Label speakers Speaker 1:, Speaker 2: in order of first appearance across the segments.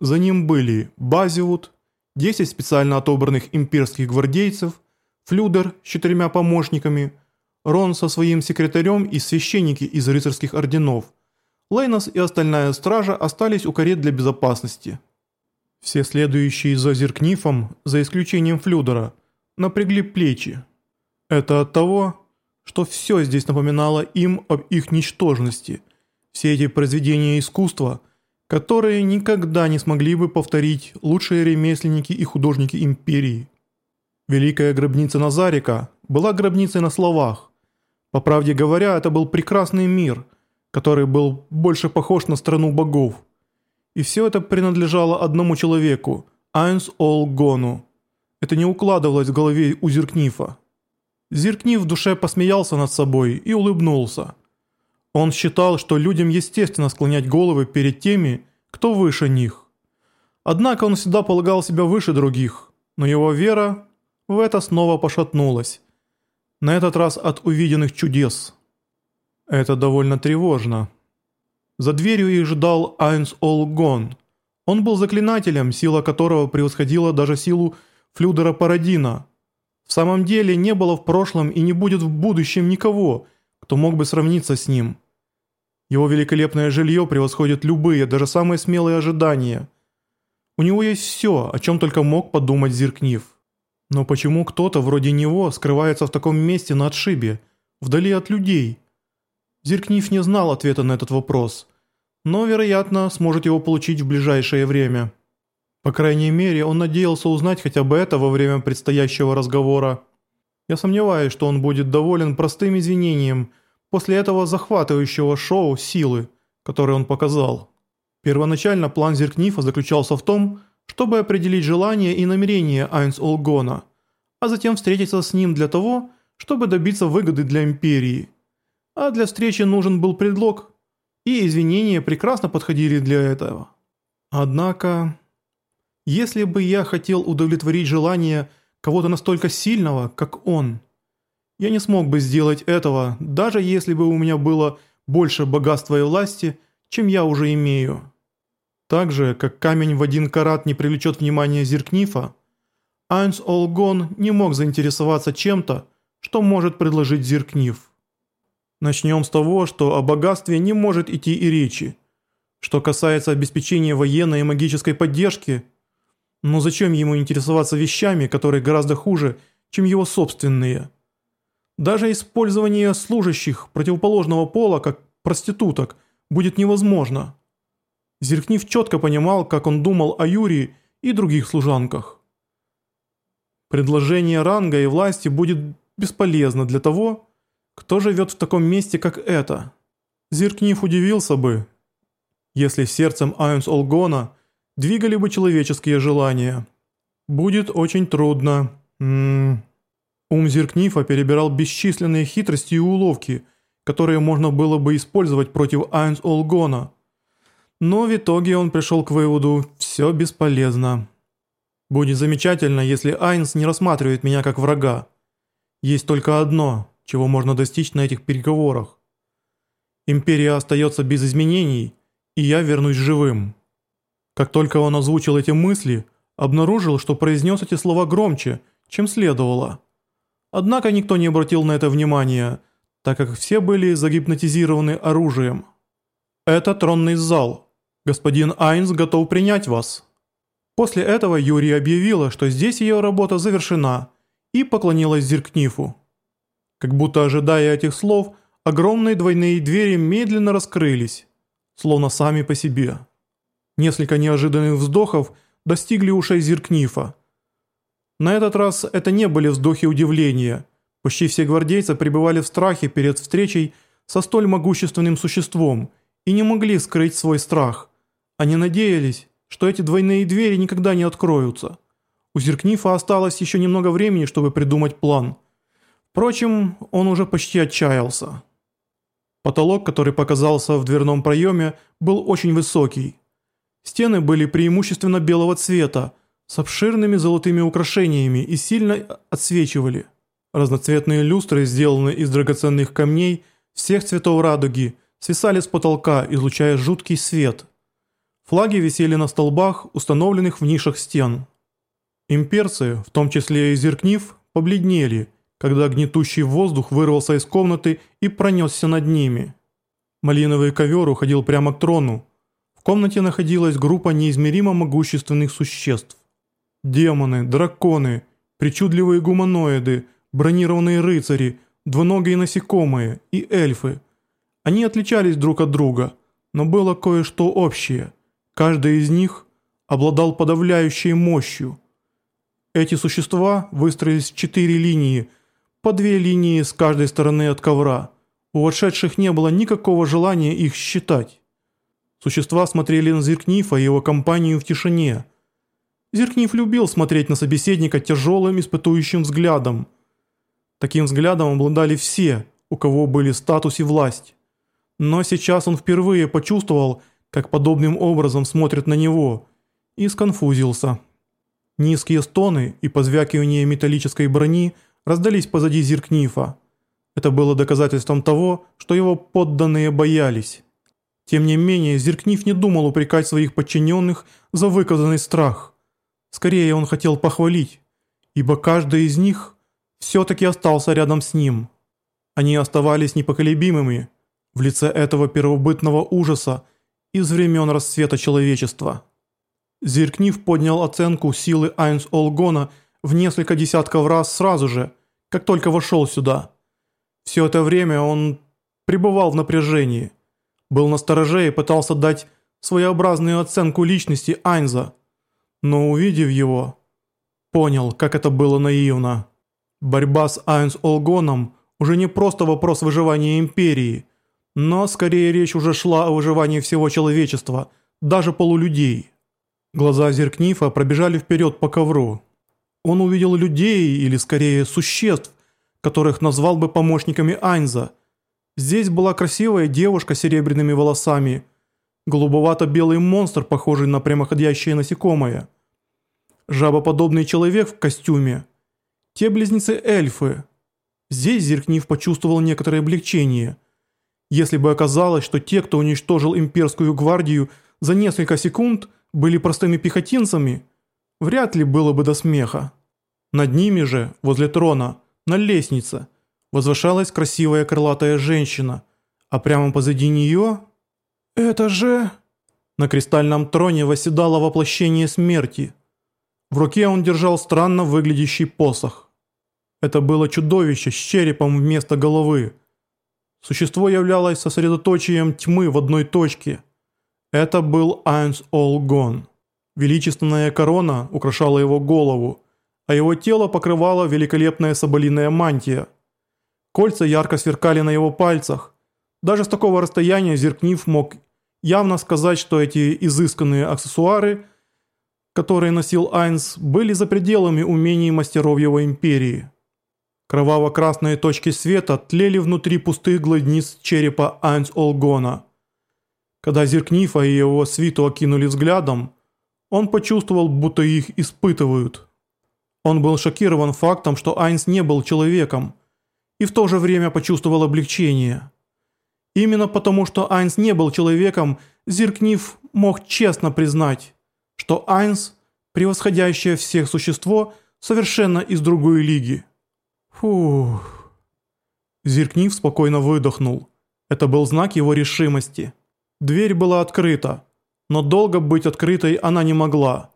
Speaker 1: За ним были Базиут, 10 специально отобранных имперских гвардейцев, Флюдер с четырьмя помощниками, Рон со своим секретарем и священники из рыцарских орденов. Лейнос и остальная стража остались у карет для безопасности. Все следующие за Зеркнифом, за исключением Флюдера, напрягли плечи. Это от того, что все здесь напоминало им об их ничтожности. Все эти произведения искусства, которые никогда не смогли бы повторить лучшие ремесленники и художники империи. Великая гробница Назарика была гробницей на словах. По правде говоря, это был прекрасный мир, который был больше похож на страну богов. И все это принадлежало одному человеку – Айнс Ол Гону. Это не укладывалось в голове у Зеркнифа. Зеркнив в душе посмеялся над собой и улыбнулся. Он считал, что людям естественно склонять головы перед теми, кто выше них. Однако он всегда полагал себя выше других, но его вера в это снова пошатнулась. На этот раз от увиденных чудес. Это довольно тревожно. За дверью их ждал Айнс Олгон. Он был заклинателем, сила которого превосходила даже силу Флюдера Парадина – в самом деле не было в прошлом и не будет в будущем никого, кто мог бы сравниться с ним. Его великолепное жилье превосходит любые, даже самые смелые ожидания. У него есть все, о чем только мог подумать Зиркнив. Но почему кто-то вроде него скрывается в таком месте на отшибе, вдали от людей? Зиркнив не знал ответа на этот вопрос, но, вероятно, сможет его получить в ближайшее время. По крайней мере, он надеялся узнать хотя бы это во время предстоящего разговора. Я сомневаюсь, что он будет доволен простым извинением после этого захватывающего шоу силы, которое он показал. Первоначально план Зеркнифа заключался в том, чтобы определить желания и намерения Айнс Олгона, а затем встретиться с ним для того, чтобы добиться выгоды для Империи. А для встречи нужен был предлог, и извинения прекрасно подходили для этого. Однако... Если бы я хотел удовлетворить желание кого-то настолько сильного, как он, я не смог бы сделать этого, даже если бы у меня было больше богатства и власти, чем я уже имею. Так же, как камень в один карат не привлечет внимание Зиркнифа, Айнс Олгон не мог заинтересоваться чем-то, что может предложить Зиркниф. Начнем с того, что о богатстве не может идти и речи. Что касается обеспечения военной и магической поддержки – но зачем ему интересоваться вещами, которые гораздо хуже, чем его собственные? Даже использование служащих противоположного пола, как проституток, будет невозможно. Зеркнив четко понимал, как он думал о Юрии и других служанках. Предложение ранга и власти будет бесполезно для того, кто живет в таком месте, как это. Зеркнив удивился бы, если сердцем Айнс Олгона – двигали бы человеческие желания. Будет очень трудно. М -м -м. Ум Зеркнифа перебирал бесчисленные хитрости и уловки, которые можно было бы использовать против Айнс Олгона. Но в итоге он пришел к выводу «все бесполезно». Будет замечательно, если Айнс не рассматривает меня как врага. Есть только одно, чего можно достичь на этих переговорах. Империя остается без изменений, и я вернусь живым. Как только он озвучил эти мысли, обнаружил, что произнес эти слова громче, чем следовало. Однако никто не обратил на это внимания, так как все были загипнотизированы оружием. «Это тронный зал. Господин Айнс готов принять вас». После этого Юрий объявила, что здесь ее работа завершена, и поклонилась Зиркнифу. Как будто ожидая этих слов, огромные двойные двери медленно раскрылись, словно сами по себе. Несколько неожиданных вздохов достигли ушей Зиркнифа. На этот раз это не были вздохи удивления. Почти все гвардейцы пребывали в страхе перед встречей со столь могущественным существом и не могли скрыть свой страх. Они надеялись, что эти двойные двери никогда не откроются. У Зиркнифа осталось еще немного времени, чтобы придумать план. Впрочем, он уже почти отчаялся. Потолок, который показался в дверном проеме, был очень высокий. Стены были преимущественно белого цвета, с обширными золотыми украшениями и сильно отсвечивали. Разноцветные люстры, сделанные из драгоценных камней всех цветов радуги, свисали с потолка, излучая жуткий свет. Флаги висели на столбах, установленных в нишах стен. Имперцы, в том числе и Зеркнив, побледнели, когда гнетущий воздух вырвался из комнаты и пронесся над ними. Малиновый ковер уходил прямо к трону. В комнате находилась группа неизмеримо могущественных существ. Демоны, драконы, причудливые гуманоиды, бронированные рыцари, двуногие насекомые и эльфы. Они отличались друг от друга, но было кое-что общее. Каждый из них обладал подавляющей мощью. Эти существа выстроились в четыре линии, по две линии с каждой стороны от ковра. У вошедших не было никакого желания их считать. Существа смотрели на Зеркнифа и его компанию в тишине. Зеркниф любил смотреть на собеседника тяжелым испытующим взглядом. Таким взглядом обладали все, у кого были статус и власть. Но сейчас он впервые почувствовал, как подобным образом смотрят на него, и сконфузился. Низкие стоны и позвякивание металлической брони раздались позади Зиркнифа. Это было доказательством того, что его подданные боялись. Тем не менее, Зиркниф не думал упрекать своих подчиненных за выказанный страх. Скорее, он хотел похвалить, ибо каждый из них все-таки остался рядом с ним. Они оставались непоколебимыми в лице этого первобытного ужаса из времен расцвета человечества. Зиркнив поднял оценку силы Айнс Олгона в несколько десятков раз сразу же, как только вошел сюда. Все это время он пребывал в напряжении, был настороже и пытался дать своеобразную оценку личности Айнза, но увидев его, понял, как это было наивно. Борьба с Айнс Олгоном уже не просто вопрос выживания Империи, но скорее речь уже шла о выживании всего человечества, даже полулюдей. Глаза Зеркнифа пробежали вперед по ковру. Он увидел людей, или скорее существ, которых назвал бы помощниками Айнза. Здесь была красивая девушка с серебряными волосами, голубовато-белый монстр, похожий на прямоходящее насекомое, жабоподобный человек в костюме, те близнецы-эльфы. Здесь Зеркнив почувствовал некоторое облегчение. Если бы оказалось, что те, кто уничтожил имперскую гвардию за несколько секунд – были простыми пехотинцами, вряд ли было бы до смеха. Над ними же, возле трона, на лестнице, возвышалась красивая крылатая женщина, а прямо позади нее... «Это же...» На кристальном троне восседало воплощение смерти. В руке он держал странно выглядящий посох. Это было чудовище с черепом вместо головы. Существо являлось сосредоточием тьмы в одной точке – это был Айнс Олгон. Величественная корона украшала его голову, а его тело покрывала великолепная соболиная мантия. Кольца ярко сверкали на его пальцах. Даже с такого расстояния Зеркнив мог явно сказать, что эти изысканные аксессуары, которые носил Айнс, были за пределами умений мастеров его империи. Кроваво-красные точки света тлели внутри пустых глазниц черепа Айнс Олгона – когда Зеркнифа и его свиту окинули взглядом, он почувствовал, будто их испытывают. Он был шокирован фактом, что Айнс не был человеком, и в то же время почувствовал облегчение. Именно потому, что Айнс не был человеком, Зеркнив мог честно признать, что Айнс, превосходящее всех существо, совершенно из другой лиги. Фух. Зеркнив спокойно выдохнул. Это был знак его решимости. Дверь была открыта, но долго быть открытой она не могла.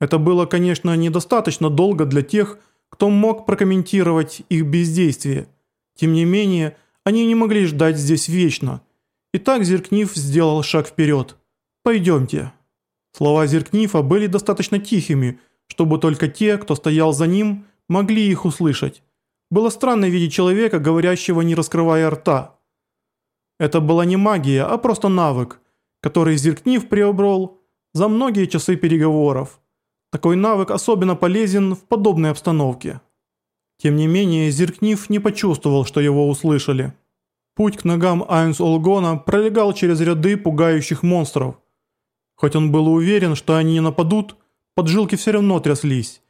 Speaker 1: Это было, конечно, недостаточно долго для тех, кто мог прокомментировать их бездействие. Тем не менее, они не могли ждать здесь вечно. Итак, Зеркнив сделал шаг вперед. «Пойдемте». Слова Зеркнифа были достаточно тихими, чтобы только те, кто стоял за ним, могли их услышать. Было странно видеть человека, говорящего не раскрывая рта. Это была не магия, а просто навык, который Зеркнив приобрел за многие часы переговоров. Такой навык особенно полезен в подобной обстановке. Тем не менее, Зеркнив не почувствовал, что его услышали. Путь к ногам Айнс Олгона пролегал через ряды пугающих монстров. Хоть он был уверен, что они не нападут, поджилки все равно тряслись.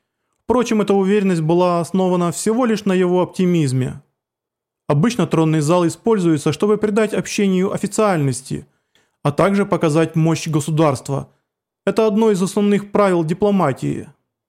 Speaker 1: Впрочем, эта уверенность была основана всего лишь на его оптимизме. Обычно тронный зал используется, чтобы придать общению официальности, а также показать мощь государства, Это одно из основных правил дипломатии.